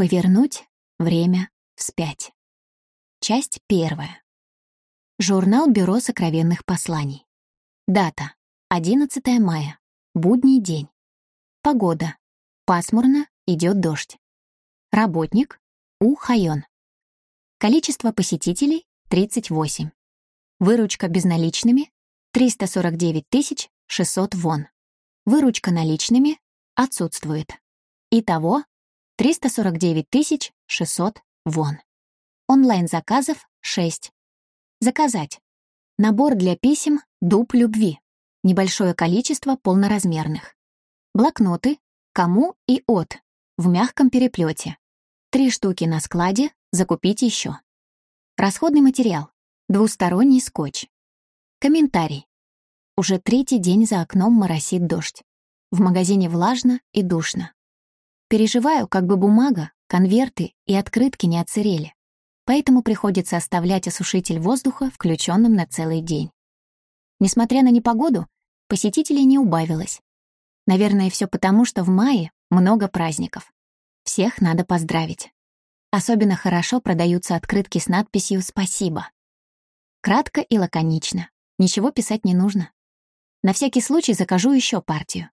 Повернуть время вспять. Часть первая. Журнал Бюро сокровенных посланий. Дата. 11 мая. Будний день. Погода. Пасмурно, идет дождь. Работник. У Хайон. Количество посетителей — 38. Выручка безналичными — 349 600 вон. Выручка наличными отсутствует. Итого 349 600 вон. Онлайн-заказов — 6. Заказать. Набор для писем «Дуб любви». Небольшое количество полноразмерных. Блокноты «Кому» и «От» в мягком переплете. Три штуки на складе, закупить еще. Расходный материал. Двусторонний скотч. Комментарий. Уже третий день за окном моросит дождь. В магазине влажно и душно. Переживаю, как бы бумага, конверты и открытки не отсырели. Поэтому приходится оставлять осушитель воздуха включенным на целый день. Несмотря на непогоду, посетителей не убавилось. Наверное, все потому, что в мае много праздников. Всех надо поздравить. Особенно хорошо продаются открытки с надписью «Спасибо». Кратко и лаконично. Ничего писать не нужно. На всякий случай закажу еще партию.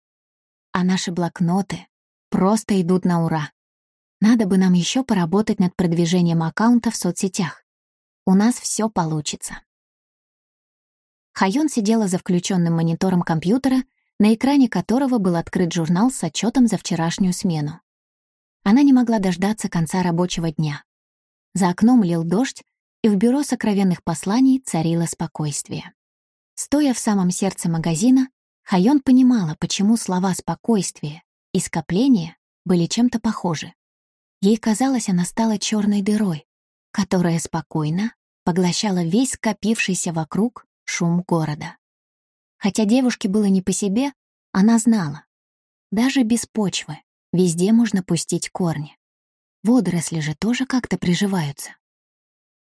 А наши блокноты, просто идут на ура. Надо бы нам еще поработать над продвижением аккаунта в соцсетях. У нас все получится. Хайон сидела за включенным монитором компьютера, на экране которого был открыт журнал с отчетом за вчерашнюю смену. Она не могла дождаться конца рабочего дня. За окном лил дождь, и в бюро сокровенных посланий царило спокойствие. Стоя в самом сердце магазина, Хайон понимала, почему слова «спокойствие» и скопление были чем-то похожи. Ей казалось, она стала черной дырой, которая спокойно поглощала весь скопившийся вокруг шум города. Хотя девушке было не по себе, она знала. Даже без почвы везде можно пустить корни. Водоросли же тоже как-то приживаются.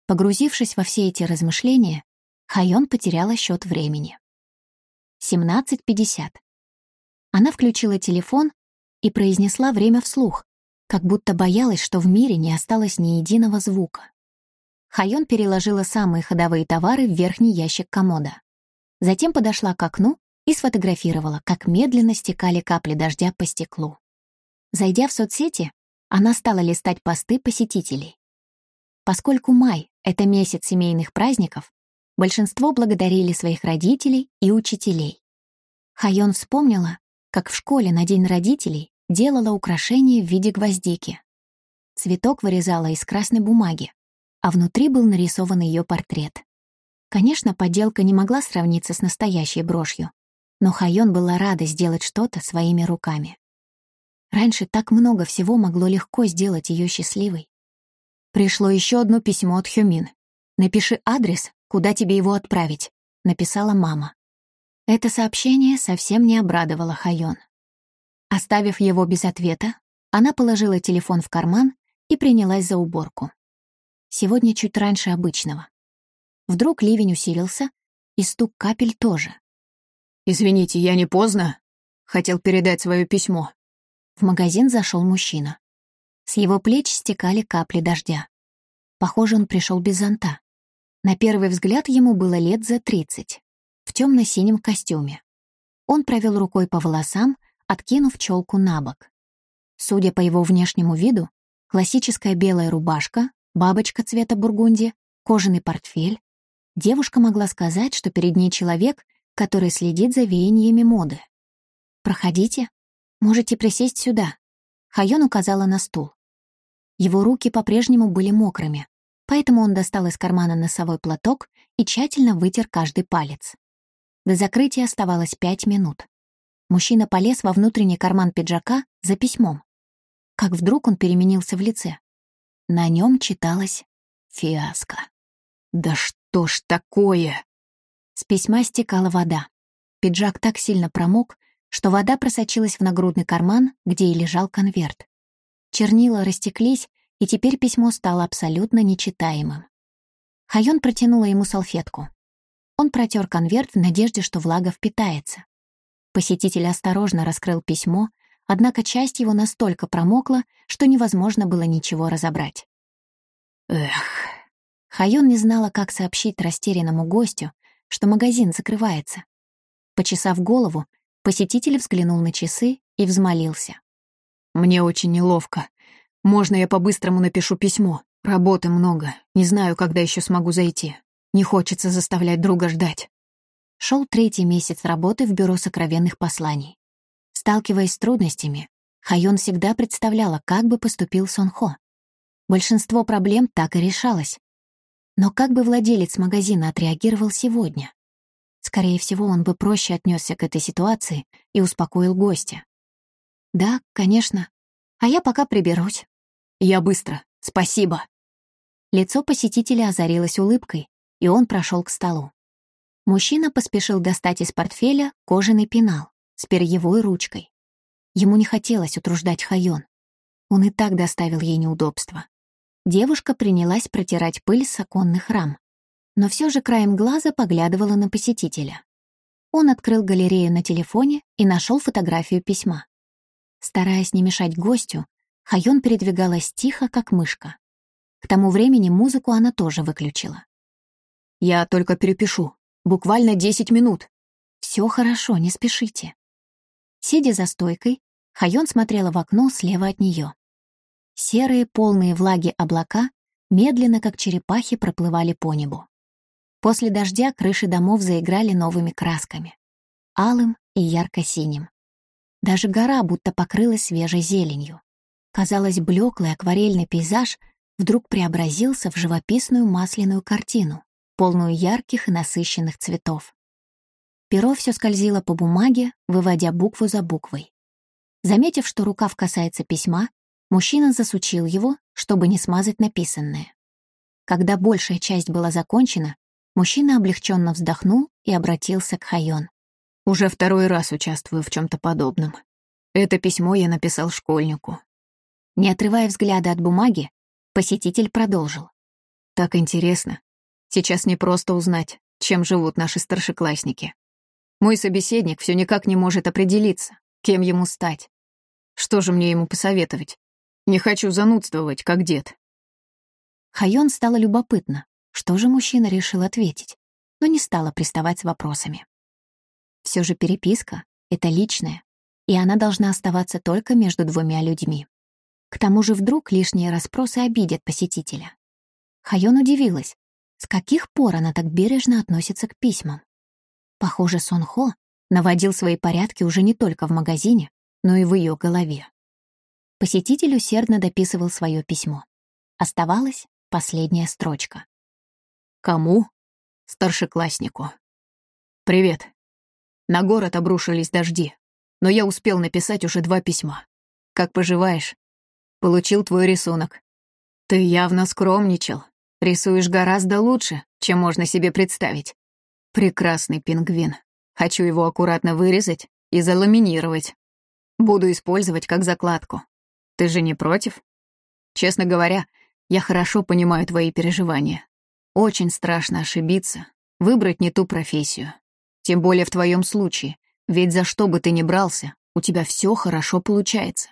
Погрузившись во все эти размышления, Хайон потеряла счет времени. 17.50. Она включила телефон и произнесла время вслух, как будто боялась, что в мире не осталось ни единого звука. Хайон переложила самые ходовые товары в верхний ящик комода. Затем подошла к окну и сфотографировала, как медленно стекали капли дождя по стеклу. Зайдя в соцсети, она стала листать посты посетителей. Поскольку май — это месяц семейных праздников, большинство благодарили своих родителей и учителей. Хайон вспомнила, как в школе на День родителей делала украшение в виде гвоздики. Цветок вырезала из красной бумаги, а внутри был нарисован ее портрет. Конечно, подделка не могла сравниться с настоящей брошью, но Хайон была рада сделать что-то своими руками. Раньше так много всего могло легко сделать ее счастливой. Пришло еще одно письмо от Хюмин. «Напиши адрес, куда тебе его отправить», — написала мама. Это сообщение совсем не обрадовало Хайон. Оставив его без ответа, она положила телефон в карман и принялась за уборку. Сегодня чуть раньше обычного. Вдруг ливень усилился, и стук капель тоже. «Извините, я не поздно?» Хотел передать свое письмо. В магазин зашел мужчина. С его плеч стекали капли дождя. Похоже, он пришел без зонта. На первый взгляд ему было лет за тридцать темно-синем костюме. Он провел рукой по волосам, откинув челку на бок. Судя по его внешнему виду, классическая белая рубашка, бабочка цвета бургунди, кожаный портфель. Девушка могла сказать, что перед ней человек, который следит за веяниями моды. «Проходите. Можете присесть сюда». Хайон указала на стул. Его руки по-прежнему были мокрыми, поэтому он достал из кармана носовой платок и тщательно вытер каждый палец. До закрытия оставалось пять минут. Мужчина полез во внутренний карман пиджака за письмом. Как вдруг он переменился в лице. На нем читалось «Фиаско». «Да что ж такое?» С письма стекала вода. Пиджак так сильно промок, что вода просочилась в нагрудный карман, где и лежал конверт. Чернила растеклись, и теперь письмо стало абсолютно нечитаемым. Хайон протянула ему салфетку. Он протер конверт в надежде, что влага впитается. Посетитель осторожно раскрыл письмо, однако часть его настолько промокла, что невозможно было ничего разобрать. Эх. Хайон не знала, как сообщить растерянному гостю, что магазин закрывается. Почесав голову, посетитель взглянул на часы и взмолился. «Мне очень неловко. Можно я по-быстрому напишу письмо? Работы много. Не знаю, когда еще смогу зайти. Не хочется заставлять друга ждать». Шел третий месяц работы в бюро сокровенных посланий. Сталкиваясь с трудностями, Хайон всегда представляла, как бы поступил Сонхо. Большинство проблем так и решалось. Но как бы владелец магазина отреагировал сегодня? Скорее всего, он бы проще отнесся к этой ситуации и успокоил гостя. «Да, конечно. А я пока приберусь». «Я быстро. Спасибо». Лицо посетителя озарилось улыбкой, и он прошел к столу. Мужчина поспешил достать из портфеля кожаный пенал с перьевой ручкой. Ему не хотелось утруждать Хайон. Он и так доставил ей неудобства. Девушка принялась протирать пыль с оконных рам, но все же краем глаза поглядывала на посетителя. Он открыл галерею на телефоне и нашел фотографию письма. Стараясь не мешать гостю, Хайон передвигалась тихо, как мышка. К тому времени музыку она тоже выключила. «Я только перепишу. Буквально десять минут». Все хорошо, не спешите». Сидя за стойкой, Хайон смотрела в окно слева от нее. Серые, полные влаги облака медленно, как черепахи, проплывали по небу. После дождя крыши домов заиграли новыми красками — алым и ярко-синим. Даже гора будто покрылась свежей зеленью. Казалось, блеклый акварельный пейзаж вдруг преобразился в живописную масляную картину, полную ярких и насыщенных цветов. Перо все скользило по бумаге, выводя букву за буквой. Заметив, что рукав касается письма, мужчина засучил его, чтобы не смазать написанное. Когда большая часть была закончена, мужчина облегченно вздохнул и обратился к Хайон. Уже второй раз участвую в чем то подобном. Это письмо я написал школьнику. Не отрывая взгляда от бумаги, посетитель продолжил. Так интересно. Сейчас не просто узнать, чем живут наши старшеклассники. Мой собеседник все никак не может определиться, кем ему стать. Что же мне ему посоветовать? Не хочу занудствовать, как дед. Хайон стало любопытно, что же мужчина решил ответить, но не стала приставать с вопросами. Все же переписка — это личное, и она должна оставаться только между двумя людьми. К тому же вдруг лишние расспросы обидят посетителя. Хайон удивилась, с каких пор она так бережно относится к письмам. Похоже, Сон Хо наводил свои порядки уже не только в магазине, но и в ее голове. Посетитель усердно дописывал свое письмо. Оставалась последняя строчка. «Кому?» «Старшекласснику». «Привет. На город обрушились дожди, но я успел написать уже два письма. Как поживаешь? Получил твой рисунок. Ты явно скромничал. Рисуешь гораздо лучше, чем можно себе представить. Прекрасный пингвин. Хочу его аккуратно вырезать и заламинировать. Буду использовать как закладку. Ты же не против? Честно говоря, я хорошо понимаю твои переживания. Очень страшно ошибиться, выбрать не ту профессию. Тем более в твоем случае, ведь за что бы ты ни брался, у тебя все хорошо получается.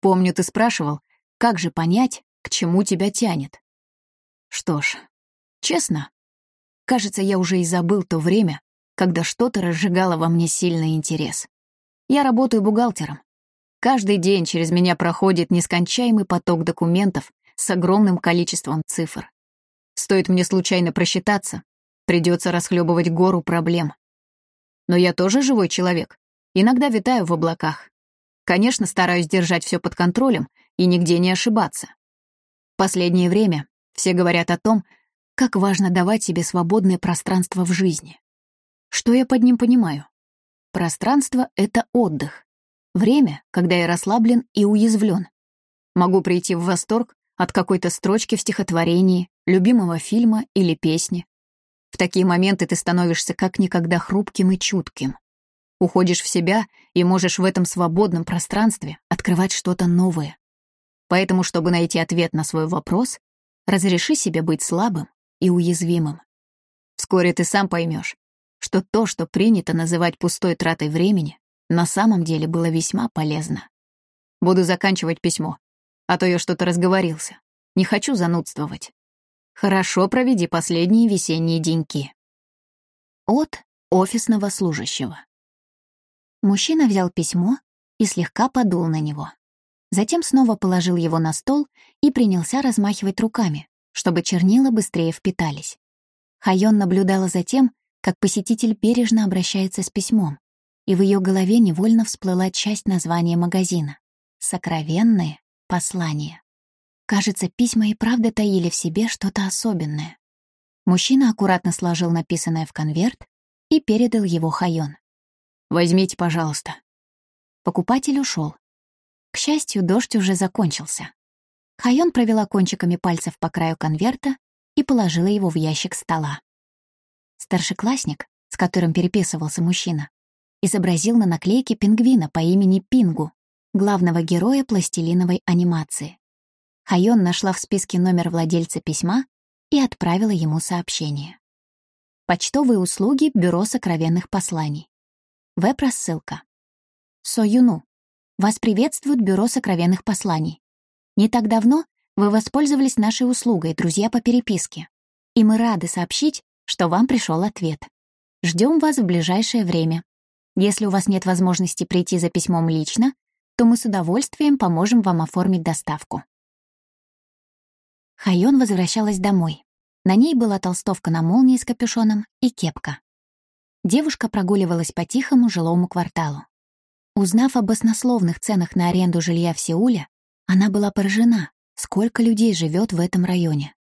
Помню, ты спрашивал, как же понять, к чему тебя тянет. Что ж, честно, кажется, я уже и забыл то время, когда что-то разжигало во мне сильный интерес. Я работаю бухгалтером. Каждый день через меня проходит нескончаемый поток документов с огромным количеством цифр. Стоит мне случайно просчитаться, придется расхлебывать гору проблем. Но я тоже живой человек. Иногда витаю в облаках. Конечно, стараюсь держать все под контролем и нигде не ошибаться. Последнее время все говорят о том, как важно давать себе свободное пространство в жизни. Что я под ним понимаю? Пространство — это отдых. Время, когда я расслаблен и уязвлен. Могу прийти в восторг от какой-то строчки в стихотворении, любимого фильма или песни. В такие моменты ты становишься как никогда хрупким и чутким. Уходишь в себя и можешь в этом свободном пространстве открывать что-то новое. Поэтому, чтобы найти ответ на свой вопрос, разреши себе быть слабым и уязвимым. Вскоре ты сам поймешь, что то, что принято называть пустой тратой времени, на самом деле было весьма полезно. Буду заканчивать письмо. А то я что-то разговорился. Не хочу занудствовать. Хорошо проведи последние весенние деньки. От офисного служащего. Мужчина взял письмо и слегка подул на него. Затем снова положил его на стол и принялся размахивать руками, чтобы чернила быстрее впитались. Хайон наблюдала за тем, как посетитель бережно обращается с письмом, и в ее голове невольно всплыла часть названия магазина — «Сокровенные послания». Кажется, письма и правда таили в себе что-то особенное. Мужчина аккуратно сложил написанное в конверт и передал его Хайон. «Возьмите, пожалуйста». Покупатель ушел. К счастью, дождь уже закончился. Хайон провела кончиками пальцев по краю конверта и положила его в ящик стола. Старшеклассник, с которым переписывался мужчина, изобразил на наклейке пингвина по имени Пингу, главного героя пластилиновой анимации. Хайон нашла в списке номер владельца письма и отправила ему сообщение. Почтовые услуги Бюро сокровенных посланий. Веб-рассылка. Союну. Вас приветствует Бюро сокровенных посланий. Не так давно вы воспользовались нашей услугой, друзья по переписке. И мы рады сообщить, что вам пришел ответ. Ждем вас в ближайшее время. Если у вас нет возможности прийти за письмом лично, то мы с удовольствием поможем вам оформить доставку. Хайон возвращалась домой. На ней была толстовка на молнии с капюшоном и кепка. Девушка прогуливалась по тихому жилому кварталу. Узнав об баснословных ценах на аренду жилья в Сеуле, она была поражена, сколько людей живет в этом районе.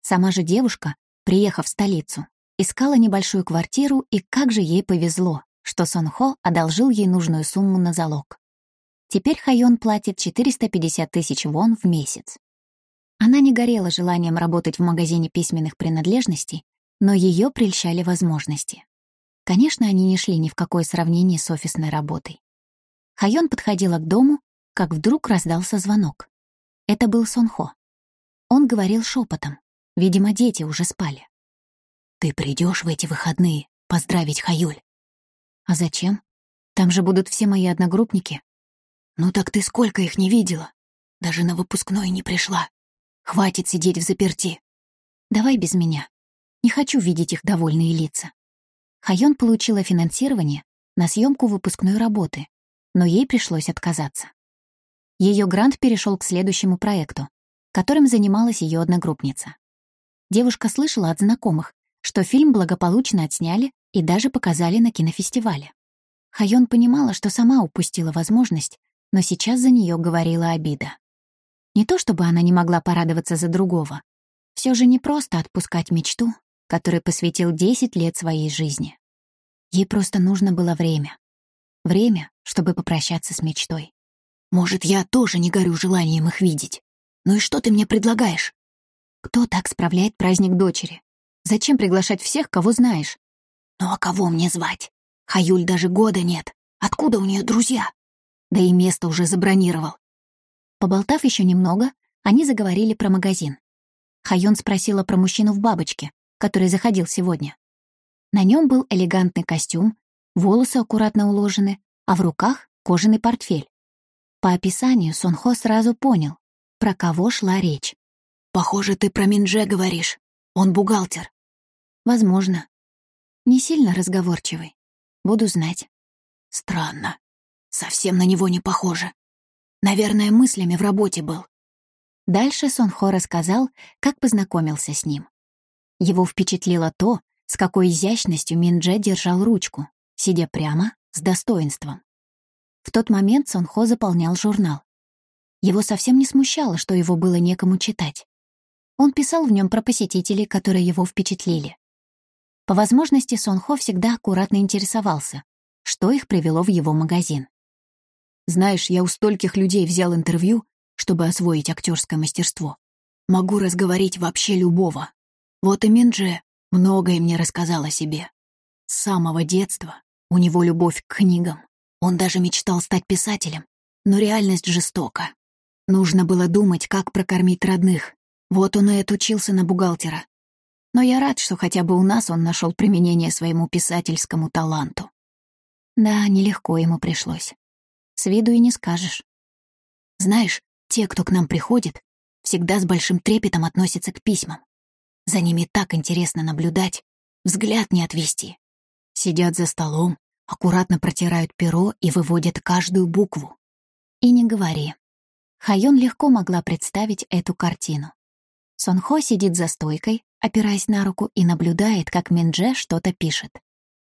Сама же девушка приехав в столицу, искала небольшую квартиру, и как же ей повезло, что Сонхо одолжил ей нужную сумму на залог. Теперь Хайон платит 450 тысяч вон в месяц. Она не горела желанием работать в магазине письменных принадлежностей, но ее прельщали возможности. Конечно, они не шли ни в какое сравнение с офисной работой. Хайон подходила к дому, как вдруг раздался звонок. Это был Сонхо. Он говорил шепотом, Видимо, дети уже спали. «Ты придешь в эти выходные поздравить Хаюль?» «А зачем? Там же будут все мои одногруппники». «Ну так ты сколько их не видела? Даже на выпускной не пришла. Хватит сидеть в заперти. Давай без меня. Не хочу видеть их довольные лица». Хайон получила финансирование на съемку выпускной работы, но ей пришлось отказаться. Ее грант перешел к следующему проекту, которым занималась ее одногруппница. Девушка слышала от знакомых, что фильм благополучно отсняли и даже показали на кинофестивале. Хайон понимала, что сама упустила возможность, но сейчас за нее говорила обида. Не то чтобы она не могла порадоваться за другого. Все же не просто отпускать мечту, которой посвятил 10 лет своей жизни. Ей просто нужно было время. Время, чтобы попрощаться с мечтой. «Может, я тоже не горю желанием их видеть? Ну и что ты мне предлагаешь?» Кто так справляет праздник дочери? Зачем приглашать всех, кого знаешь? Ну а кого мне звать? Хаюль даже года нет. Откуда у нее друзья? Да и место уже забронировал. Поболтав еще немного, они заговорили про магазин. Хайон спросила про мужчину в бабочке, который заходил сегодня. На нем был элегантный костюм, волосы аккуратно уложены, а в руках кожаный портфель. По описанию Сонхо сразу понял, про кого шла речь. «Похоже, ты про Минже говоришь. Он бухгалтер». «Возможно. Не сильно разговорчивый. Буду знать». «Странно. Совсем на него не похоже. Наверное, мыслями в работе был». Дальше Сонхо рассказал, как познакомился с ним. Его впечатлило то, с какой изящностью Миндже держал ручку, сидя прямо, с достоинством. В тот момент Сонхо заполнял журнал. Его совсем не смущало, что его было некому читать. Он писал в нем про посетителей, которые его впечатлили. По возможности Сонхо всегда аккуратно интересовался, что их привело в его магазин. «Знаешь, я у стольких людей взял интервью, чтобы освоить актерское мастерство. Могу разговорить вообще любого. Вот и Миндже многое мне рассказал о себе. С самого детства у него любовь к книгам. Он даже мечтал стать писателем, но реальность жестока. Нужно было думать, как прокормить родных, вот он и отучился на бухгалтера. Но я рад, что хотя бы у нас он нашел применение своему писательскому таланту. Да, нелегко ему пришлось. С виду и не скажешь. Знаешь, те, кто к нам приходит, всегда с большим трепетом относятся к письмам. За ними так интересно наблюдать, взгляд не отвести. Сидят за столом, аккуратно протирают перо и выводят каждую букву. И не говори. Хайон легко могла представить эту картину. Сонхо сидит за стойкой, опираясь на руку, и наблюдает, как Миндже что-то пишет.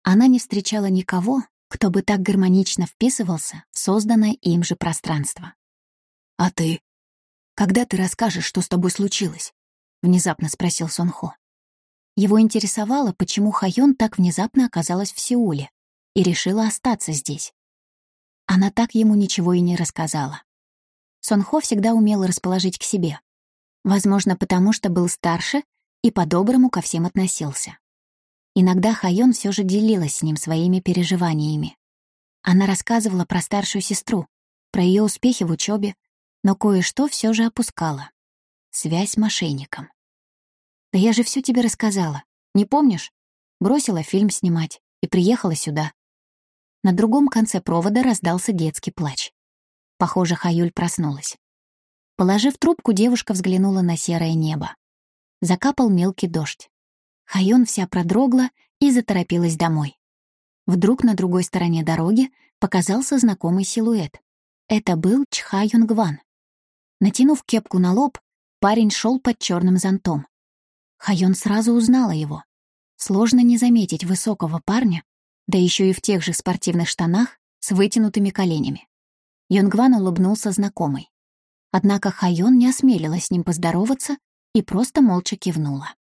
Она не встречала никого, кто бы так гармонично вписывался в созданное им же пространство. «А ты? Когда ты расскажешь, что с тобой случилось?» — внезапно спросил Сонхо. Его интересовало, почему Хайон так внезапно оказалась в Сеуле и решила остаться здесь. Она так ему ничего и не рассказала. Сонхо всегда умел расположить к себе. Возможно, потому что был старше и по-доброму ко всем относился. Иногда Хайон все же делилась с ним своими переживаниями. Она рассказывала про старшую сестру, про ее успехи в учебе, но кое-что все же опускала. Связь с мошенником. «Да я же все тебе рассказала. Не помнишь? Бросила фильм снимать и приехала сюда». На другом конце провода раздался детский плач. Похоже, Хаюль проснулась. Положив трубку, девушка взглянула на серое небо. Закапал мелкий дождь. Хайон вся продрогла и заторопилась домой. Вдруг на другой стороне дороги показался знакомый силуэт. Это был Чха Юнгван. Натянув кепку на лоб, парень шел под черным зонтом. Хайон сразу узнала его. Сложно не заметить высокого парня, да еще и в тех же спортивных штанах с вытянутыми коленями. Юнгван улыбнулся знакомой. Однако Хайон не осмелилась с ним поздороваться и просто молча кивнула.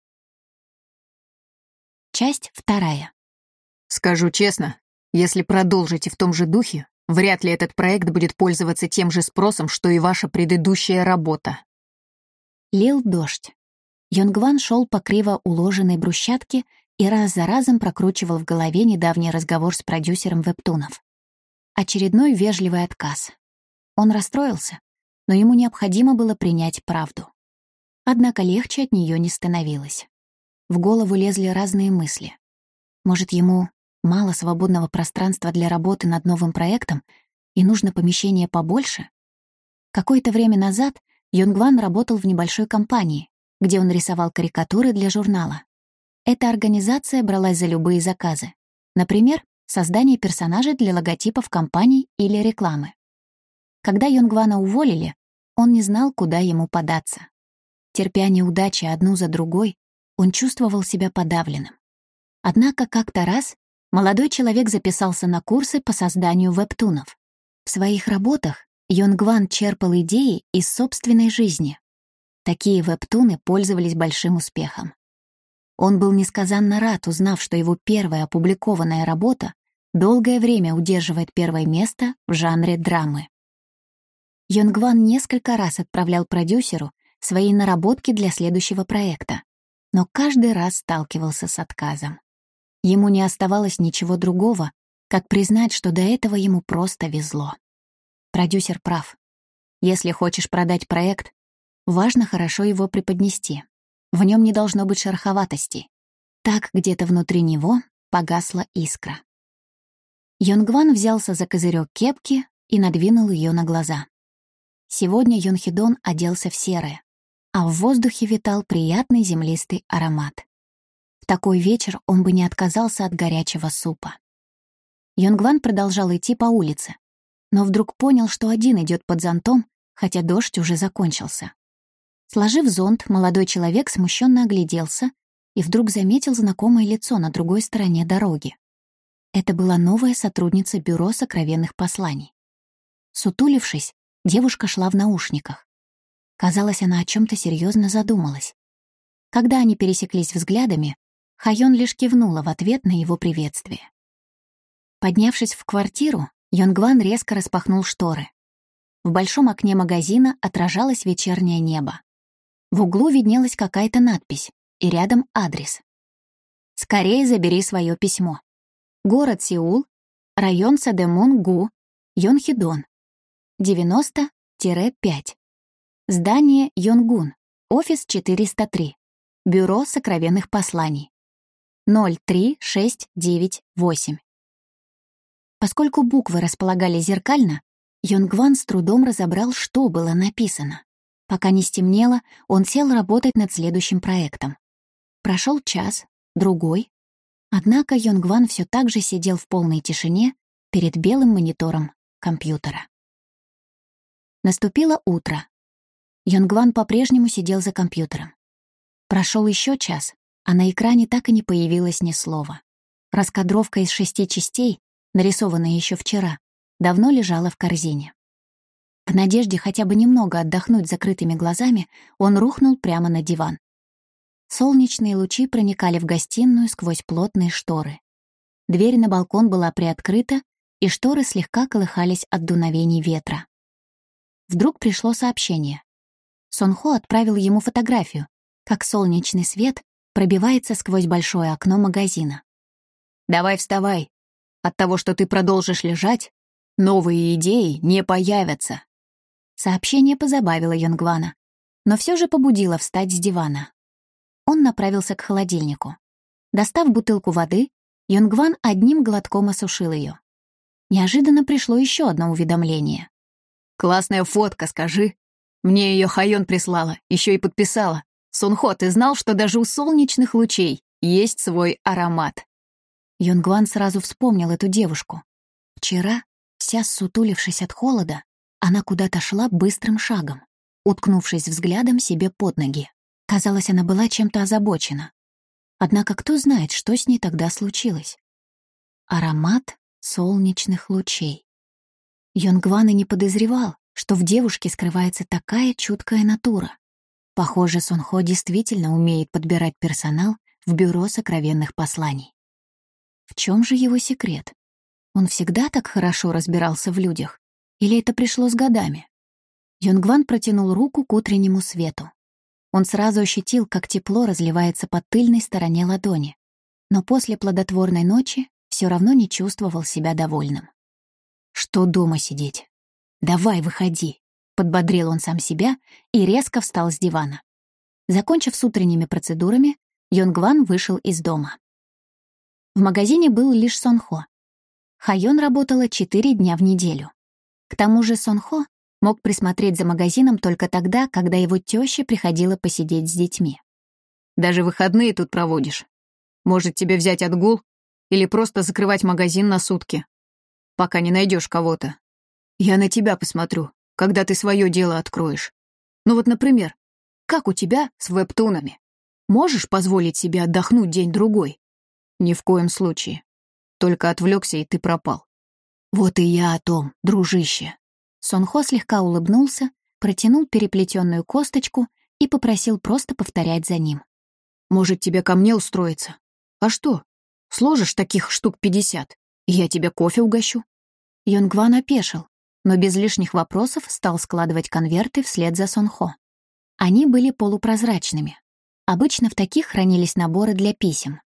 Часть вторая. Скажу честно, если продолжите в том же духе, Вряд ли этот проект будет пользоваться тем же спросом, что и ваша предыдущая работа. Лил дождь. Йонгван шел по криво уложенной брусчатке и раз за разом прокручивал в голове недавний разговор с продюсером вебтунов. Очередной вежливый отказ. Он расстроился, но ему необходимо было принять правду. Однако легче от нее не становилось. В голову лезли разные мысли. Может, ему Мало свободного пространства для работы над новым проектом, и нужно помещение побольше? Какое-то время назад Юнгван работал в небольшой компании, где он рисовал карикатуры для журнала. Эта организация бралась за любые заказы. Например, создание персонажей для логотипов компаний или рекламы. Когда Юнгвана уволили, он не знал, куда ему податься. Терпя неудачи одну за другой, он чувствовал себя подавленным. Однако как-то раз молодой человек записался на курсы по созданию вебтунов. В своих работах Йонгван черпал идеи из собственной жизни. Такие вебтуны пользовались большим успехом. Он был несказанно рад, узнав, что его первая опубликованная работа долгое время удерживает первое место в жанре драмы. Йонгван несколько раз отправлял продюсеру свои наработки для следующего проекта, но каждый раз сталкивался с отказом. Ему не оставалось ничего другого, как признать, что до этого ему просто везло. Продюсер прав. Если хочешь продать проект, важно хорошо его преподнести. В нем не должно быть шероховатости. Так где-то внутри него погасла искра. Йонгван взялся за козырек кепки и надвинул ее на глаза. Сегодня Йонхидон оделся в серое, а в воздухе витал приятный землистый аромат. В такой вечер он бы не отказался от горячего супа. Йонгван продолжал идти по улице, но вдруг понял, что один идет под зонтом, хотя дождь уже закончился. Сложив зонт, молодой человек смущенно огляделся и вдруг заметил знакомое лицо на другой стороне дороги. Это была новая сотрудница Бюро сокровенных посланий. Сутулившись, девушка шла в наушниках. Казалось, она о чем то серьезно задумалась. Когда они пересеклись взглядами, Хайон лишь кивнула в ответ на его приветствие. Поднявшись в квартиру, Йонгван резко распахнул шторы. В большом окне магазина отражалось вечернее небо. В углу виднелась какая-то надпись, и рядом адрес. «Скорее забери свое письмо. Город Сеул, район Садемун-Гу, Йонхидон. 90-5. Здание Йонгун, офис 403. Бюро сокровенных посланий. 03698. Поскольку буквы располагали зеркально, Йонгван с трудом разобрал, что было написано. Пока не стемнело, он сел работать над следующим проектом. Прошел час, другой. Однако Йонгван все так же сидел в полной тишине перед белым монитором компьютера. Наступило утро. Йонгван по-прежнему сидел за компьютером. Прошел еще час, а на экране так и не появилось ни слова. Раскадровка из шести частей, нарисованная еще вчера, давно лежала в корзине. В надежде хотя бы немного отдохнуть закрытыми глазами, он рухнул прямо на диван. Солнечные лучи проникали в гостиную сквозь плотные шторы. Дверь на балкон была приоткрыта, и шторы слегка колыхались от дуновений ветра. Вдруг пришло сообщение. Сонхо отправил ему фотографию, как солнечный свет пробивается сквозь большое окно магазина. «Давай вставай. От того, что ты продолжишь лежать, новые идеи не появятся». Сообщение позабавило Йонгвана, но все же побудило встать с дивана. Он направился к холодильнику. Достав бутылку воды, Йонгван одним глотком осушил ее. Неожиданно пришло еще одно уведомление. «Классная фотка, скажи. Мне ее Хайон прислала, еще и подписала. Сунхо, ты знал, что даже у солнечных лучей есть свой аромат?» Йонгван сразу вспомнил эту девушку. Вчера, вся сутулившись от холода, она куда-то шла быстрым шагом, уткнувшись взглядом себе под ноги. Казалось, она была чем-то озабочена. Однако кто знает, что с ней тогда случилось? Аромат солнечных лучей. Йонгван и не подозревал, что в девушке скрывается такая чуткая натура. Похоже, Сонхо действительно умеет подбирать персонал в бюро сокровенных посланий. В чем же его секрет? Он всегда так хорошо разбирался в людях? Или это пришло с годами? Йонгван протянул руку к утреннему свету. Он сразу ощутил, как тепло разливается по тыльной стороне ладони, но после плодотворной ночи все равно не чувствовал себя довольным. «Что дома сидеть? Давай, выходи!» Подбодрил он сам себя и резко встал с дивана. Закончив с утренними процедурами, Йонгван вышел из дома. В магазине был лишь Сонхо. Хайон работала четыре дня в неделю. К тому же Сонхо мог присмотреть за магазином только тогда, когда его теща приходила посидеть с детьми. «Даже выходные тут проводишь. Может, тебе взять отгул или просто закрывать магазин на сутки, пока не найдешь кого-то. Я на тебя посмотрю, когда ты свое дело откроешь. Ну вот, например, как у тебя с вебтунами? Можешь позволить себе отдохнуть день-другой? Ни в коем случае. Только отвлекся, и ты пропал. Вот и я о том, дружище. Сонхо слегка улыбнулся, протянул переплетенную косточку и попросил просто повторять за ним. Может, тебе ко мне устроиться? А что? Сложишь таких штук пятьдесят, и я тебе кофе угощу. Йонгван опешил но без лишних вопросов стал складывать конверты вслед за Сонхо. Они были полупрозрачными. Обычно в таких хранились наборы для писем.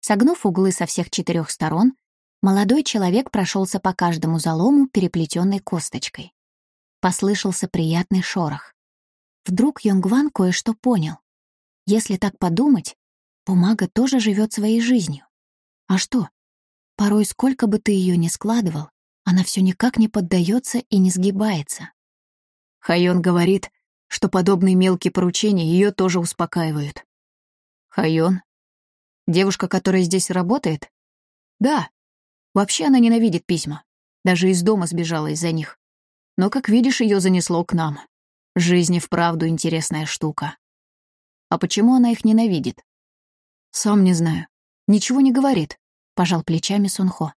Согнув углы со всех четырех сторон, молодой человек прошелся по каждому залому переплетенной косточкой. Послышался приятный шорох. Вдруг Йонгван кое-что понял. Если так подумать, бумага тоже живет своей жизнью. А что? Порой, сколько бы ты ее ни складывал, она все никак не поддается и не сгибается. Хайон говорит, что подобные мелкие поручения ее тоже успокаивают. Хайон? Девушка, которая здесь работает? Да. Вообще она ненавидит письма. Даже из дома сбежала из-за них. Но, как видишь, ее занесло к нам. Жизнь и вправду интересная штука. А почему она их ненавидит? Сам не знаю. Ничего не говорит, пожал плечами Сунхо.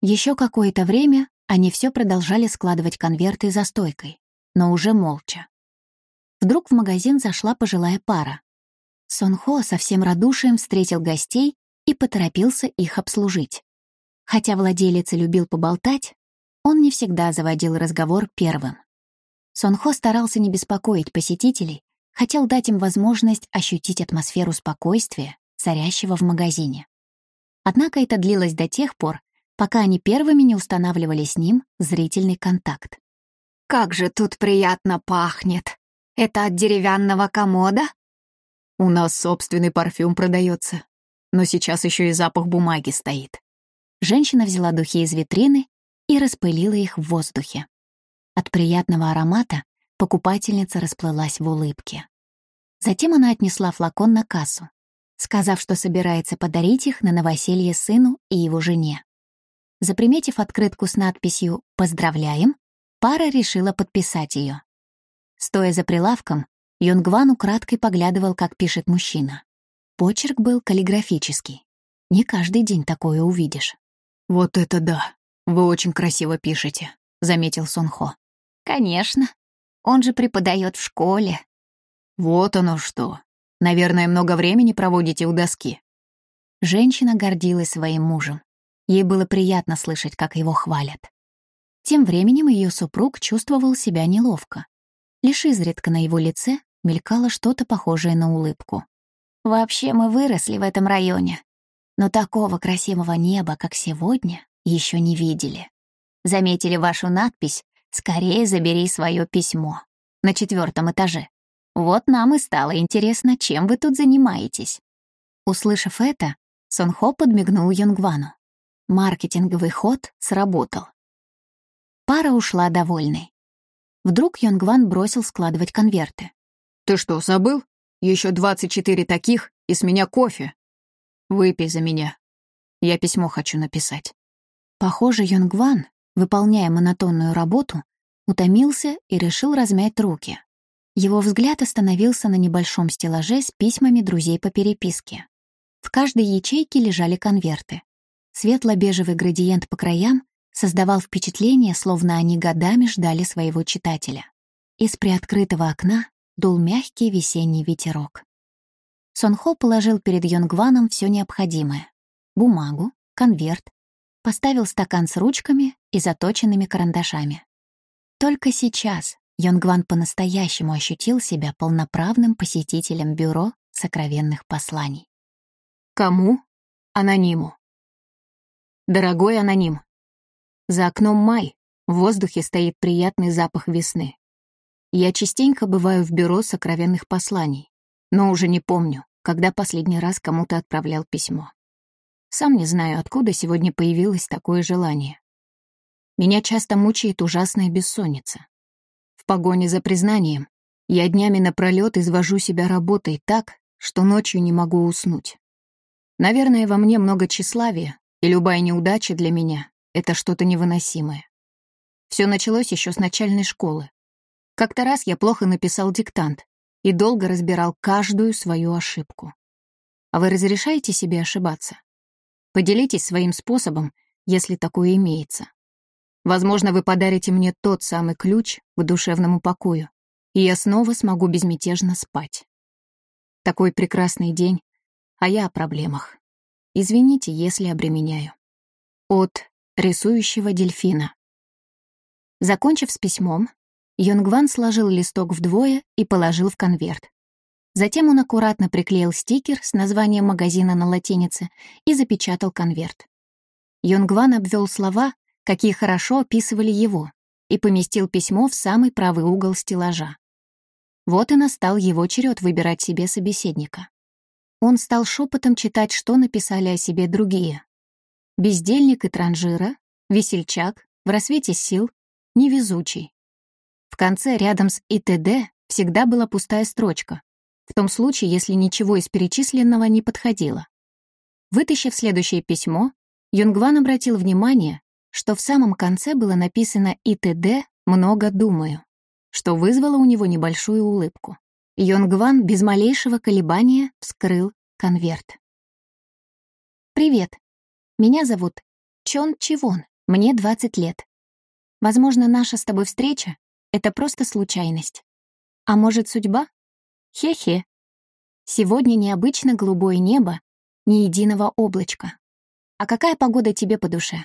Еще какое-то время они все продолжали складывать конверты за стойкой, но уже молча. Вдруг в магазин зашла пожилая пара. Сонхо со всем радушием встретил гостей и поторопился их обслужить. Хотя владелец и любил поболтать, он не всегда заводил разговор первым. Сонхо старался не беспокоить посетителей, хотел дать им возможность ощутить атмосферу спокойствия, царящего в магазине. Однако это длилось до тех пор, пока они первыми не устанавливали с ним зрительный контакт. «Как же тут приятно пахнет! Это от деревянного комода?» «У нас собственный парфюм продается, но сейчас еще и запах бумаги стоит». Женщина взяла духи из витрины и распылила их в воздухе. От приятного аромата покупательница расплылась в улыбке. Затем она отнесла флакон на кассу, сказав, что собирается подарить их на новоселье сыну и его жене. Заприметив открытку с надписью «Поздравляем», пара решила подписать ее. Стоя за прилавком, Йонгван украдкой поглядывал, как пишет мужчина. Почерк был каллиграфический. Не каждый день такое увидишь. «Вот это да! Вы очень красиво пишете», — заметил Сонхо. «Конечно. Он же преподает в школе». «Вот оно что. Наверное, много времени проводите у доски». Женщина гордилась своим мужем. Ей было приятно слышать, как его хвалят. Тем временем ее супруг чувствовал себя неловко. Лишь изредка на его лице мелькало что-то похожее на улыбку. «Вообще мы выросли в этом районе, но такого красивого неба, как сегодня, еще не видели. Заметили вашу надпись «Скорее забери свое письмо» на четвертом этаже. Вот нам и стало интересно, чем вы тут занимаетесь». Услышав это, Сонхо подмигнул Йонгвану. Маркетинговый ход сработал. Пара ушла довольной. Вдруг Йонгван бросил складывать конверты. «Ты что, забыл? Еще 24 таких, и с меня кофе. Выпей за меня. Я письмо хочу написать». Похоже, Йонгван, выполняя монотонную работу, утомился и решил размять руки. Его взгляд остановился на небольшом стеллаже с письмами друзей по переписке. В каждой ячейке лежали конверты. Светло-бежевый градиент по краям создавал впечатление, словно они годами ждали своего читателя. Из приоткрытого окна дул мягкий весенний ветерок. Сонхо положил перед Йонгваном все необходимое — бумагу, конверт, поставил стакан с ручками и заточенными карандашами. Только сейчас Йонгван по-настоящему ощутил себя полноправным посетителем бюро сокровенных посланий. Кому? Анониму. Дорогой аноним. За окном май, в воздухе стоит приятный запах весны. Я частенько бываю в бюро сокровенных посланий, но уже не помню, когда последний раз кому-то отправлял письмо. Сам не знаю, откуда сегодня появилось такое желание. Меня часто мучает ужасная бессонница. В погоне за признанием я днями напролёт извожу себя работой так, что ночью не могу уснуть. Наверное, во мне много тщеславия, и любая неудача для меня — это что-то невыносимое. Все началось еще с начальной школы. Как-то раз я плохо написал диктант, и долго разбирал каждую свою ошибку. А вы разрешаете себе ошибаться? Поделитесь своим способом, если такое имеется. Возможно, вы подарите мне тот самый ключ к душевному покою, и я снова смогу безмятежно спать. Такой прекрасный день, а я о проблемах. Извините, если обременяю. От рисующего дельфина. Закончив с письмом, Йонгван сложил листок вдвое и положил в конверт. Затем он аккуратно приклеил стикер с названием магазина на латинице и запечатал конверт. Йонгван обвел слова, какие хорошо описывали его, и поместил письмо в самый правый угол стеллажа. Вот и настал его черед выбирать себе собеседника. Он стал шепотом читать, что написали о себе другие. Бездельник и транжира, весельчак, в рассвете сил, невезучий. Конце рядом с ИТД всегда была пустая строчка, в том случае, если ничего из перечисленного не подходило. Вытащив следующее письмо, Юнгван обратил внимание, что в самом конце было написано «ИТД много думаю», что вызвало у него небольшую улыбку. Йонгван без малейшего колебания вскрыл конверт. «Привет. Меня зовут Чон Чивон. Мне 20 лет. Возможно, наша с тобой встреча это просто случайность. А может, судьба? Хе-хе. Сегодня необычно голубое небо, ни единого облачка. А какая погода тебе по душе?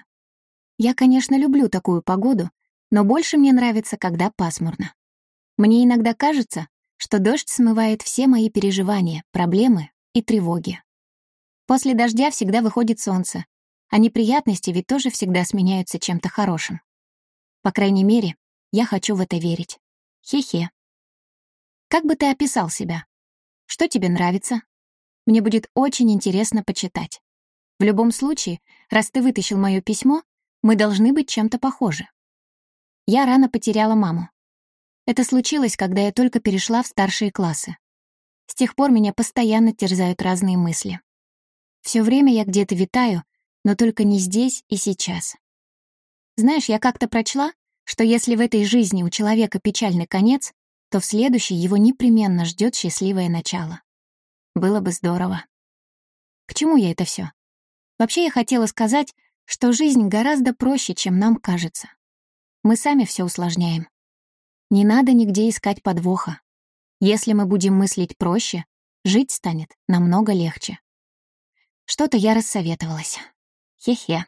Я, конечно, люблю такую погоду, но больше мне нравится, когда пасмурно. Мне иногда кажется, что дождь смывает все мои переживания, проблемы и тревоги. После дождя всегда выходит солнце, а неприятности ведь тоже всегда сменяются чем-то хорошим. По крайней мере, я хочу в это верить. Хе-хе. Как бы ты описал себя? Что тебе нравится? Мне будет очень интересно почитать. В любом случае, раз ты вытащил мое письмо, мы должны быть чем-то похожи. Я рано потеряла маму. Это случилось, когда я только перешла в старшие классы. С тех пор меня постоянно терзают разные мысли. Все время я где-то витаю, но только не здесь и сейчас. Знаешь, я как-то прочла, что если в этой жизни у человека печальный конец, то в следующей его непременно ждет счастливое начало. Было бы здорово. К чему я это все? Вообще я хотела сказать, что жизнь гораздо проще, чем нам кажется. Мы сами все усложняем. Не надо нигде искать подвоха. Если мы будем мыслить проще, жить станет намного легче. Что-то я рассоветовалась. Хе-хе.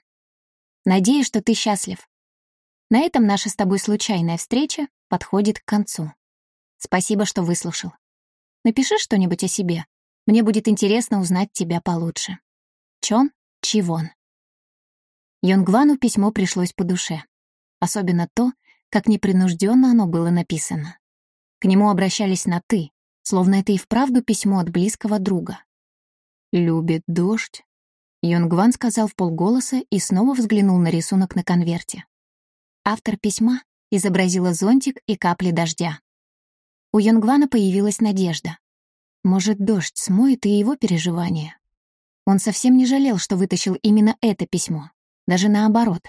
Надеюсь, что ты счастлив. На этом наша с тобой случайная встреча подходит к концу. Спасибо, что выслушал. Напиши что-нибудь о себе. Мне будет интересно узнать тебя получше. Чон Чивон. Йонгвану письмо пришлось по душе. Особенно то, как непринужденно оно было написано. К нему обращались на «ты», словно это и вправду письмо от близкого друга. «Любит дождь», — Йонгван сказал в полголоса и снова взглянул на рисунок на конверте. Автор письма изобразила зонтик и капли дождя. У Йонгвана появилась надежда. Может, дождь смоет и его переживания. Он совсем не жалел, что вытащил именно это письмо. Даже наоборот.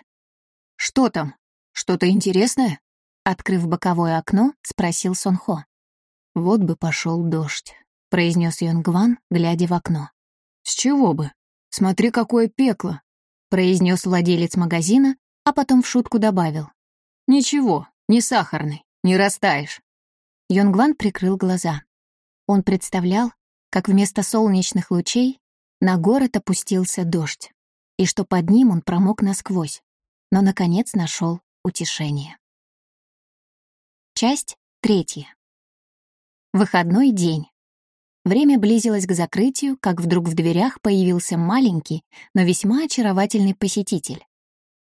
«Что там? Что-то интересное?» Открыв боковое окно, спросил Сонхо. «Вот бы пошел дождь», — произнес Йонгван, глядя в окно. «С чего бы? Смотри, какое пекло!» — произнес владелец магазина, а потом в шутку добавил. «Ничего, не сахарный, не растаешь». Йонгван прикрыл глаза. Он представлял, как вместо солнечных лучей на город опустился дождь, и что под ним он промок насквозь, но, наконец, нашел утешение. Часть третья. Выходной день. Время близилось к закрытию, как вдруг в дверях появился маленький, но весьма очаровательный посетитель.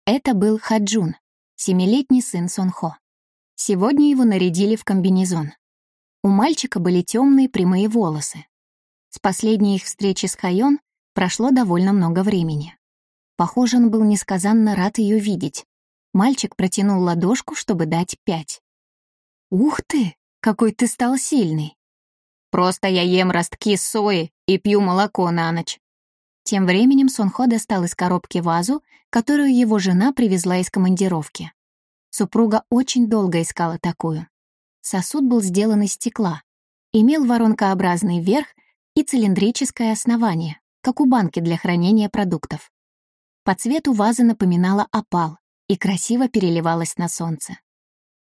Это был Хаджун, семилетний сын Сонхо. Сегодня его нарядили в комбинезон. У мальчика были темные прямые волосы. С последней их встречи с Хайон прошло довольно много времени. Похоже, он был несказанно рад ее видеть. Мальчик протянул ладошку, чтобы дать пять. «Ух ты, какой ты стал сильный!» «Просто я ем ростки сои и пью молоко на ночь». Тем временем Сонхо достал из коробки вазу, которую его жена привезла из командировки. Супруга очень долго искала такую. Сосуд был сделан из стекла, имел воронкообразный верх и цилиндрическое основание, как у банки для хранения продуктов. По цвету ваза напоминала опал и красиво переливалась на солнце.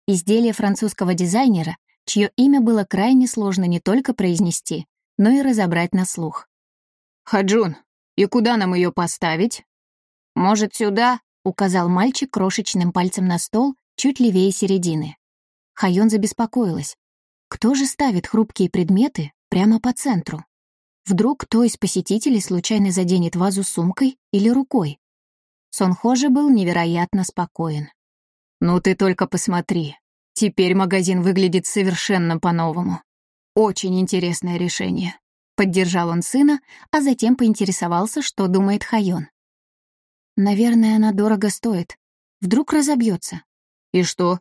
Изделие французского дизайнера, чье имя было крайне сложно не только произнести, но и разобрать на слух. «Хаджун, и куда нам ее поставить?» «Может, сюда?» — указал мальчик крошечным пальцем на стол, чуть левее середины. Хайон забеспокоилась. Кто же ставит хрупкие предметы прямо по центру? Вдруг кто из посетителей случайно заденет вазу сумкой или рукой? Сонхо же был невероятно спокоен. «Ну ты только посмотри. Теперь магазин выглядит совершенно по-новому. Очень интересное решение». Поддержал он сына, а затем поинтересовался, что думает Хайон. «Наверное, она дорого стоит. Вдруг разобьется. «И что?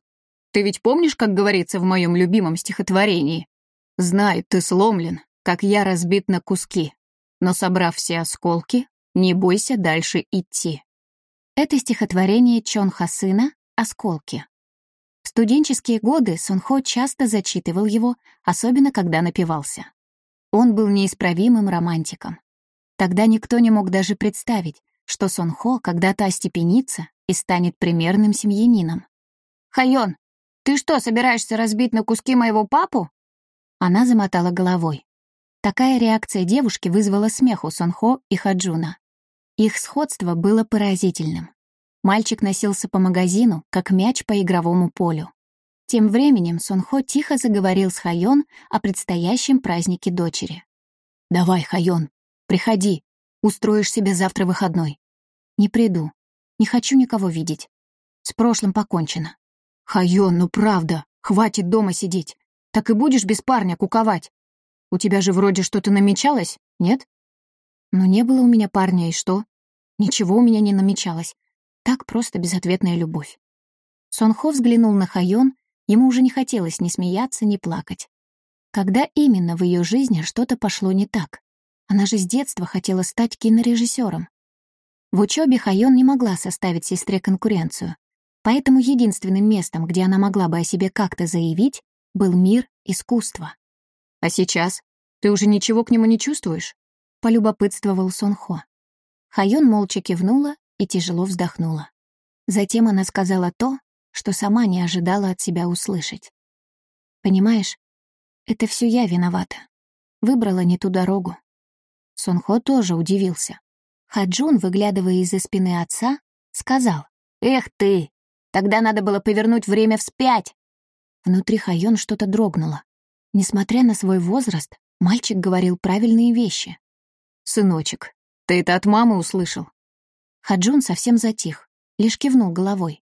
Ты ведь помнишь, как говорится в моем любимом стихотворении? Знай, ты сломлен, как я разбит на куски, но, собрав все осколки, не бойся дальше идти». Это стихотворение Чон Хасына «Осколки». В студенческие годы Сунхо часто зачитывал его, особенно когда напивался. Он был неисправимым романтиком. Тогда никто не мог даже представить, что Сонхо когда-то остепенится и станет примерным семьянином. «Хайон, ты что, собираешься разбить на куски моего папу?» Она замотала головой. Такая реакция девушки вызвала смех у Сонхо и Хаджуна. Их сходство было поразительным. Мальчик носился по магазину, как мяч по игровому полю. Тем временем Сонхо тихо заговорил с Хайон о предстоящем празднике дочери. «Давай, Хайон, приходи, устроишь себе завтра выходной». «Не приду. Не хочу никого видеть. С прошлым покончено. «Хайон, ну правда, хватит дома сидеть. Так и будешь без парня куковать. У тебя же вроде что-то намечалось, нет?» «Ну не было у меня парня, и что?» «Ничего у меня не намечалось. Так просто безответная любовь». Сонхо взглянул на Хайон, ему уже не хотелось ни смеяться, ни плакать. Когда именно в ее жизни что-то пошло не так? Она же с детства хотела стать кинорежиссером. В учебе Хайон не могла составить сестре конкуренцию, поэтому единственным местом, где она могла бы о себе как-то заявить, был мир искусства. «А сейчас? Ты уже ничего к нему не чувствуешь?» — полюбопытствовал Сонхо. Хайон молча кивнула и тяжело вздохнула. Затем она сказала то, что сама не ожидала от себя услышать. «Понимаешь, это все я виновата. Выбрала не ту дорогу». Сонхо тоже удивился. Хаджун, выглядывая из-за спины отца, сказал, «Эх ты! Тогда надо было повернуть время вспять!» Внутри Хайон что-то дрогнуло. Несмотря на свой возраст, мальчик говорил правильные вещи. «Сыночек, ты это от мамы услышал?» Хаджун совсем затих, лишь кивнул головой.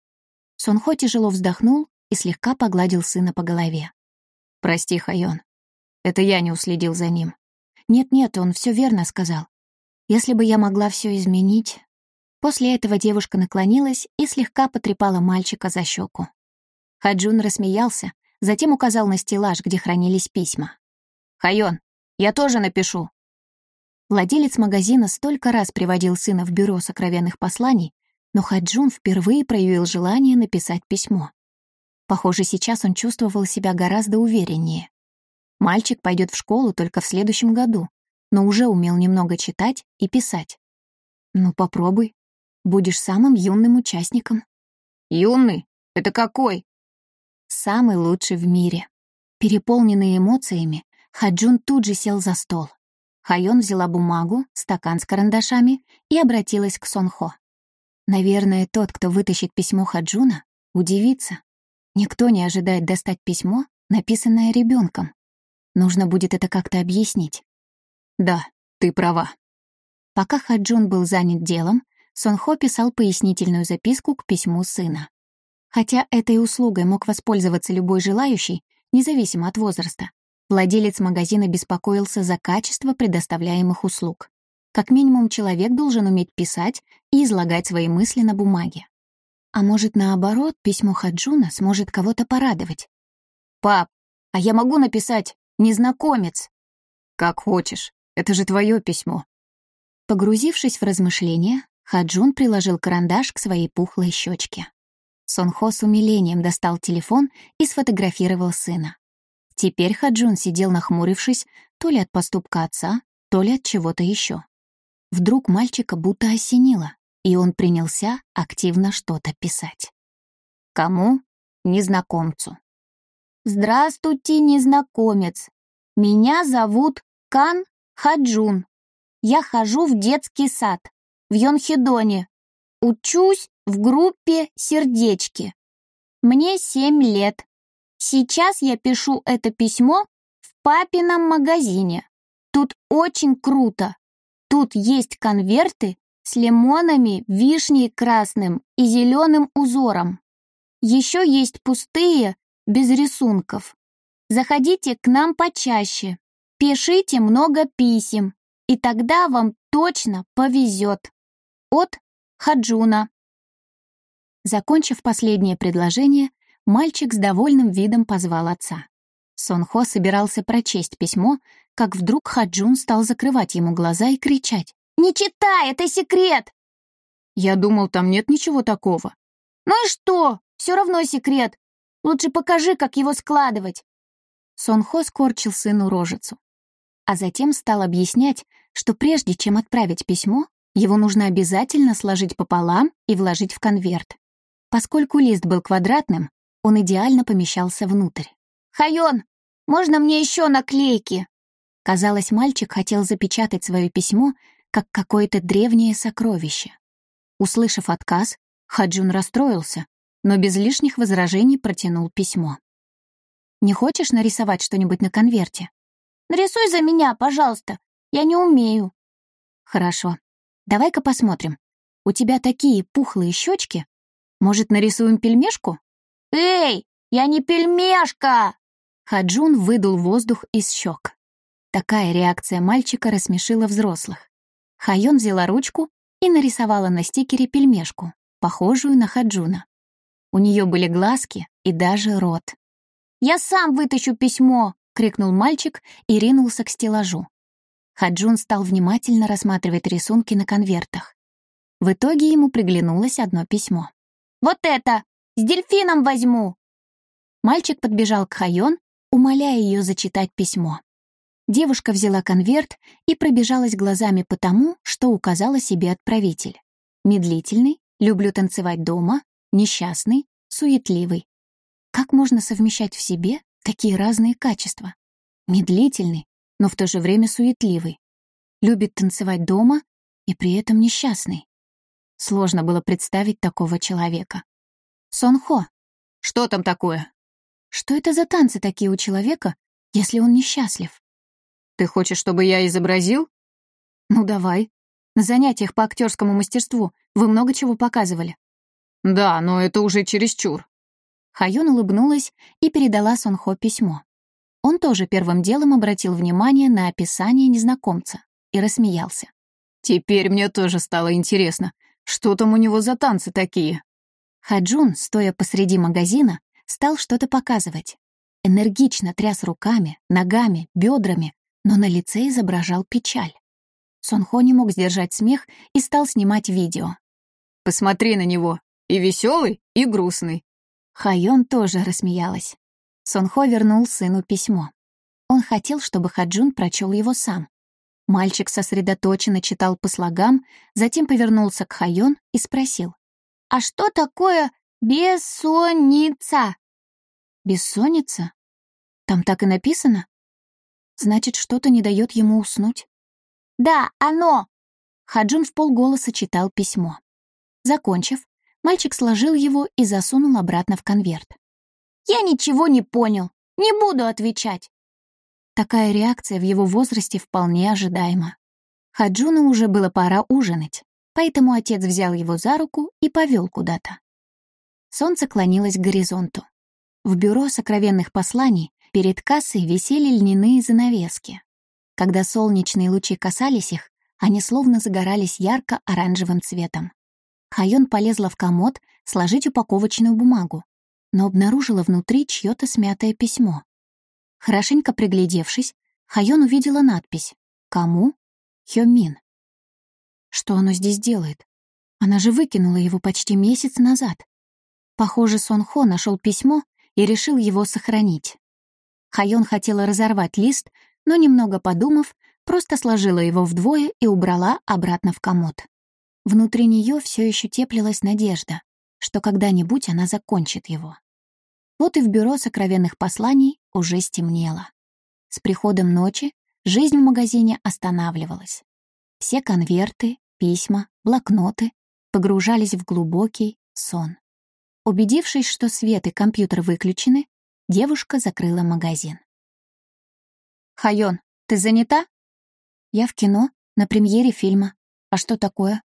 Сонхо тяжело вздохнул и слегка погладил сына по голове. «Прости, Хайон, это я не уследил за ним». «Нет-нет, он все верно сказал. Если бы я могла все изменить...» После этого девушка наклонилась и слегка потрепала мальчика за щеку. Хаджун рассмеялся, затем указал на стеллаж, где хранились письма. «Хайон, я тоже напишу». Владелец магазина столько раз приводил сына в бюро сокровенных посланий, но Хаджун впервые проявил желание написать письмо. Похоже, сейчас он чувствовал себя гораздо увереннее. Мальчик пойдет в школу только в следующем году, но уже умел немного читать и писать. Ну, попробуй. Будешь самым юным участником. Юный? Это какой? Самый лучший в мире. Переполненный эмоциями, Хаджун тут же сел за стол. Хайон взяла бумагу, стакан с карандашами и обратилась к Сонхо. Наверное, тот, кто вытащит письмо Хаджуна, удивится. Никто не ожидает достать письмо, написанное ребенком. Нужно будет это как-то объяснить. Да, ты права. Пока Хаджун был занят делом, Сонхо писал пояснительную записку к письму сына. Хотя этой услугой мог воспользоваться любой желающий, независимо от возраста, владелец магазина беспокоился за качество предоставляемых услуг. Как минимум, человек должен уметь писать и излагать свои мысли на бумаге. А может, наоборот, письмо Хаджуна сможет кого-то порадовать. «Пап, а я могу написать «незнакомец»?» «Как хочешь. Это же твое письмо». Погрузившись в размышления, Хаджун приложил карандаш к своей пухлой щечке. Сонхо с умилением достал телефон и сфотографировал сына. Теперь Хаджун сидел нахмурившись то ли от поступка отца, то ли от чего-то еще. Вдруг мальчика будто осенило, и он принялся активно что-то писать. Кому? Незнакомцу. «Здравствуйте, незнакомец. Меня зовут Кан Хаджун. Я хожу в детский сад в Йонхедоне. Учусь в группе «Сердечки». Мне семь лет. Сейчас я пишу это письмо в папином магазине. Тут очень круто. Тут есть конверты с лимонами, вишней красным и зеленым узором. Еще есть пустые, без рисунков. Заходите к нам почаще. Пишите много писем, и тогда вам точно повезет. От Хаджуна. Закончив последнее предложение, мальчик с довольным видом позвал отца. Сонхо собирался прочесть письмо, как вдруг Хаджун стал закрывать ему глаза и кричать. «Не читай, это секрет!» «Я думал, там нет ничего такого». «Ну и что? Все равно секрет. Лучше покажи, как его складывать». Сонхо скорчил сыну рожицу. А затем стал объяснять, что прежде чем отправить письмо, его нужно обязательно сложить пополам и вложить в конверт. Поскольку лист был квадратным, он идеально помещался внутрь. «Хайон, можно мне еще наклейки?» Казалось, мальчик хотел запечатать свое письмо, как какое-то древнее сокровище. Услышав отказ, Хаджун расстроился, но без лишних возражений протянул письмо. «Не хочешь нарисовать что-нибудь на конверте?» «Нарисуй за меня, пожалуйста. Я не умею». «Хорошо. Давай-ка посмотрим. У тебя такие пухлые щечки. Может, нарисуем пельмешку?» «Эй, я не пельмешка!» Хаджун выдул воздух из щек. Такая реакция мальчика рассмешила взрослых. Хайон взяла ручку и нарисовала на стикере пельмешку, похожую на Хаджуна. У нее были глазки и даже рот. «Я сам вытащу письмо!» — крикнул мальчик и ринулся к стеллажу. Хаджун стал внимательно рассматривать рисунки на конвертах. В итоге ему приглянулось одно письмо. «Вот это! С дельфином возьму!» Мальчик подбежал к Хайон, умоляя ее зачитать письмо. Девушка взяла конверт и пробежалась глазами по тому, что указала себе отправитель. Медлительный, люблю танцевать дома, несчастный, суетливый. Как можно совмещать в себе такие разные качества? Медлительный, но в то же время суетливый. Любит танцевать дома и при этом несчастный. Сложно было представить такого человека. Сонхо. Что там такое? Что это за танцы такие у человека, если он несчастлив? Ты хочешь, чтобы я изобразил? Ну, давай. На занятиях по актерскому мастерству вы много чего показывали. Да, но это уже чересчур. Хаюн улыбнулась и передала Сонхо письмо. Он тоже первым делом обратил внимание на описание незнакомца и рассмеялся. «Теперь мне тоже стало интересно, что там у него за танцы такие?» Хаджун, стоя посреди магазина, стал что-то показывать. Энергично тряс руками, ногами, бедрами, но на лице изображал печаль. Сонхо не мог сдержать смех и стал снимать видео. «Посмотри на него, и веселый, и грустный». Хайон тоже рассмеялась. Сонхо вернул сыну письмо. Он хотел, чтобы Хаджун прочел его сам. Мальчик сосредоточенно читал по слогам, затем повернулся к Хайон и спросил. «А что такое бессонница?» «Бессонница? Там так и написано?» Значит, что-то не дает ему уснуть. «Да, оно!» Хаджун в полголоса читал письмо. Закончив, мальчик сложил его и засунул обратно в конверт. «Я ничего не понял. Не буду отвечать». Такая реакция в его возрасте вполне ожидаема. Хаджуну уже было пора ужинать, поэтому отец взял его за руку и повел куда-то. Солнце клонилось к горизонту. В бюро сокровенных посланий Перед кассой висели льняные занавески. Когда солнечные лучи касались их, они словно загорались ярко-оранжевым цветом. Хайон полезла в комод сложить упаковочную бумагу, но обнаружила внутри чьё-то смятое письмо. Хорошенько приглядевшись, Хайон увидела надпись «Кому? Хёмин». Что оно здесь делает? Она же выкинула его почти месяц назад. Похоже, Сон Хо нашел письмо и решил его сохранить. Хайон хотела разорвать лист, но, немного подумав, просто сложила его вдвое и убрала обратно в комод. Внутри нее все еще теплилась надежда, что когда-нибудь она закончит его. Вот и в бюро сокровенных посланий уже стемнело. С приходом ночи жизнь в магазине останавливалась. Все конверты, письма, блокноты погружались в глубокий сон. Убедившись, что свет и компьютер выключены, Девушка закрыла магазин. «Хайон, ты занята?» «Я в кино, на премьере фильма. А что такое?»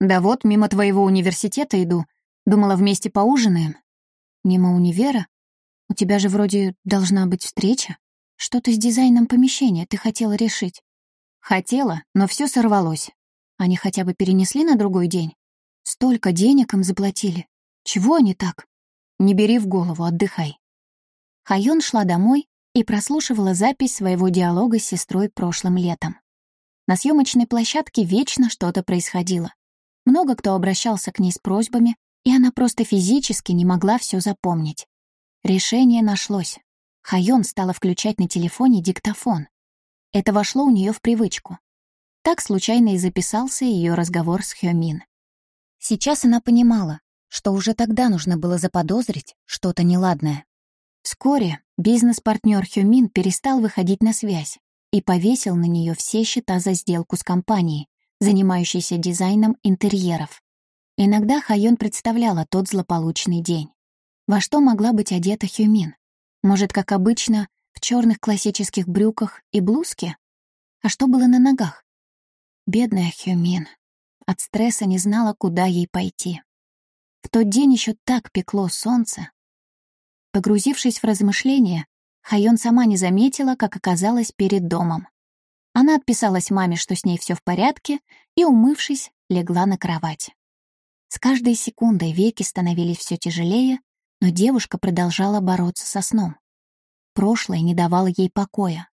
«Да вот, мимо твоего университета иду. Думала, вместе поужинаем». «Мимо универа? У тебя же вроде должна быть встреча. Что-то с дизайном помещения ты хотела решить». «Хотела, но все сорвалось. Они хотя бы перенесли на другой день. Столько денег им заплатили. Чего они так? Не бери в голову, отдыхай. Хайон шла домой и прослушивала запись своего диалога с сестрой прошлым летом. На съемочной площадке вечно что-то происходило. Много кто обращался к ней с просьбами, и она просто физически не могла все запомнить. Решение нашлось. Хайон стала включать на телефоне диктофон. Это вошло у нее в привычку. Так случайно и записался ее разговор с Хёмин. Сейчас она понимала, что уже тогда нужно было заподозрить что-то неладное. Вскоре бизнес-партнер Хюмин перестал выходить на связь и повесил на нее все счета за сделку с компанией, занимающейся дизайном интерьеров. Иногда Хайон представляла тот злополучный день. Во что могла быть одета Хюмин? Может, как обычно, в черных классических брюках и блузке? А что было на ногах? Бедная Хюмин. От стресса не знала, куда ей пойти. В тот день еще так пекло солнце, Погрузившись в размышления, Хайон сама не заметила, как оказалась перед домом. Она отписалась маме, что с ней все в порядке, и, умывшись, легла на кровать. С каждой секундой веки становились все тяжелее, но девушка продолжала бороться со сном. Прошлое не давало ей покоя.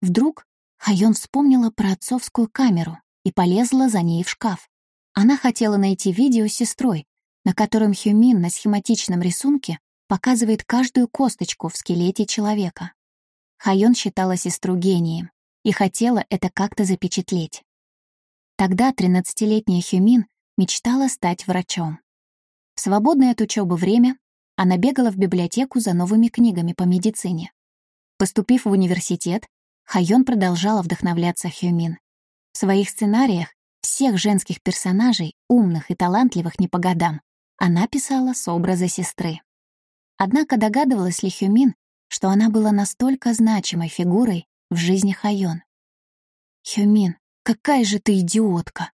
Вдруг Хайон вспомнила про отцовскую камеру и полезла за ней в шкаф. Она хотела найти видео с сестрой, на котором Хюмин на схематичном рисунке показывает каждую косточку в скелете человека. Хайон считала сестру гением и хотела это как-то запечатлеть. Тогда 13-летняя Хюмин мечтала стать врачом. В свободное от учебы время она бегала в библиотеку за новыми книгами по медицине. Поступив в университет, Хайон продолжала вдохновляться Хюмин. В своих сценариях всех женских персонажей, умных и талантливых не по годам, она писала с образа сестры. Однако догадывалась ли Хюмин, что она была настолько значимой фигурой в жизни Хайон? «Хюмин, какая же ты идиотка!»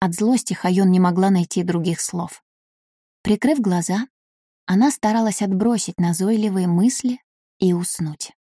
От злости Хайон не могла найти других слов. Прикрыв глаза, она старалась отбросить назойливые мысли и уснуть.